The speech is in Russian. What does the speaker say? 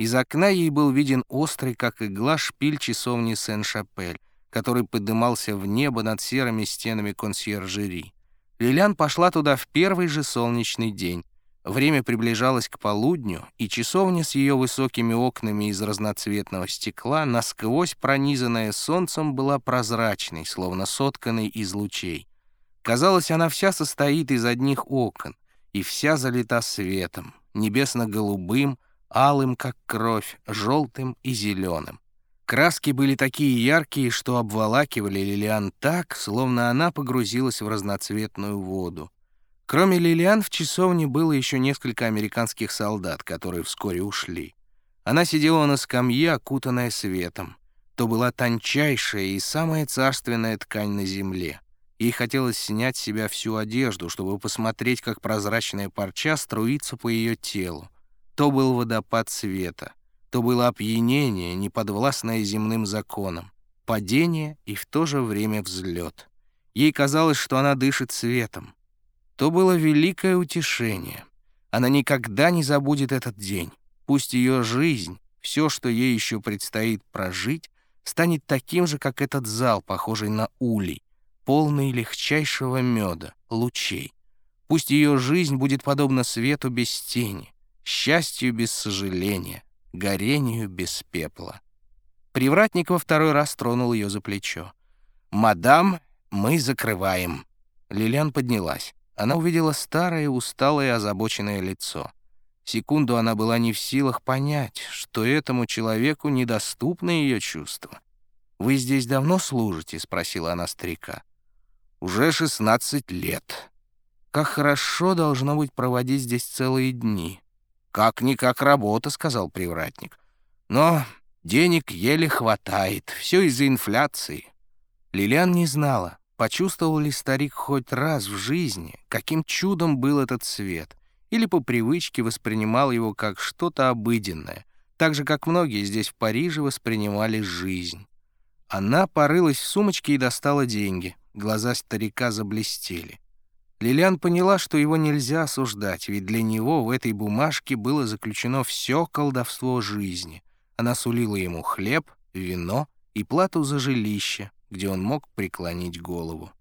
Из окна ей был виден острый, как игла, шпиль часовни Сен-Шапель, который подымался в небо над серыми стенами консьержери. Лилиан пошла туда в первый же солнечный день. Время приближалось к полудню, и часовня с ее высокими окнами из разноцветного стекла, насквозь пронизанная солнцем, была прозрачной, словно сотканной из лучей. Казалось, она вся состоит из одних окон, и вся залита светом, небесно-голубым, алым, как кровь, желтым и зеленым. Краски были такие яркие, что обволакивали Лилиан так, словно она погрузилась в разноцветную воду. Кроме Лилиан в часовне было еще несколько американских солдат, которые вскоре ушли. Она сидела на скамье, окутанная светом. То была тончайшая и самая царственная ткань на земле. Ей хотелось снять с себя всю одежду, чтобы посмотреть, как прозрачная парча струится по ее телу. То был водопад света то было опьянение, неподвластное земным законам, падение и в то же время взлет. Ей казалось, что она дышит светом. То было великое утешение. Она никогда не забудет этот день. Пусть ее жизнь, все, что ей еще предстоит прожить, станет таким же, как этот зал, похожий на улей, полный легчайшего меда, лучей. Пусть ее жизнь будет подобна свету без тени, счастью без сожаления, горению без пепла. Привратник во второй раз тронул ее за плечо. «Мадам, мы закрываем». Лилиан поднялась. Она увидела старое, усталое, озабоченное лицо. Секунду она была не в силах понять, что этому человеку недоступны ее чувства. «Вы здесь давно служите?» — спросила она старика. «Уже шестнадцать лет. Как хорошо должно быть проводить здесь целые дни. «Как-никак работа», — сказал привратник. «Но денег еле хватает, все из-за инфляции». Лилиан не знала, почувствовал ли старик хоть раз в жизни, каким чудом был этот свет, или по привычке воспринимал его как что-то обыденное, так же, как многие здесь в Париже воспринимали жизнь. Она порылась в сумочке и достала деньги. Глаза старика заблестели. Лилиан поняла, что его нельзя осуждать, ведь для него в этой бумажке было заключено все колдовство жизни. Она сулила ему хлеб, вино и плату за жилище, где он мог преклонить голову.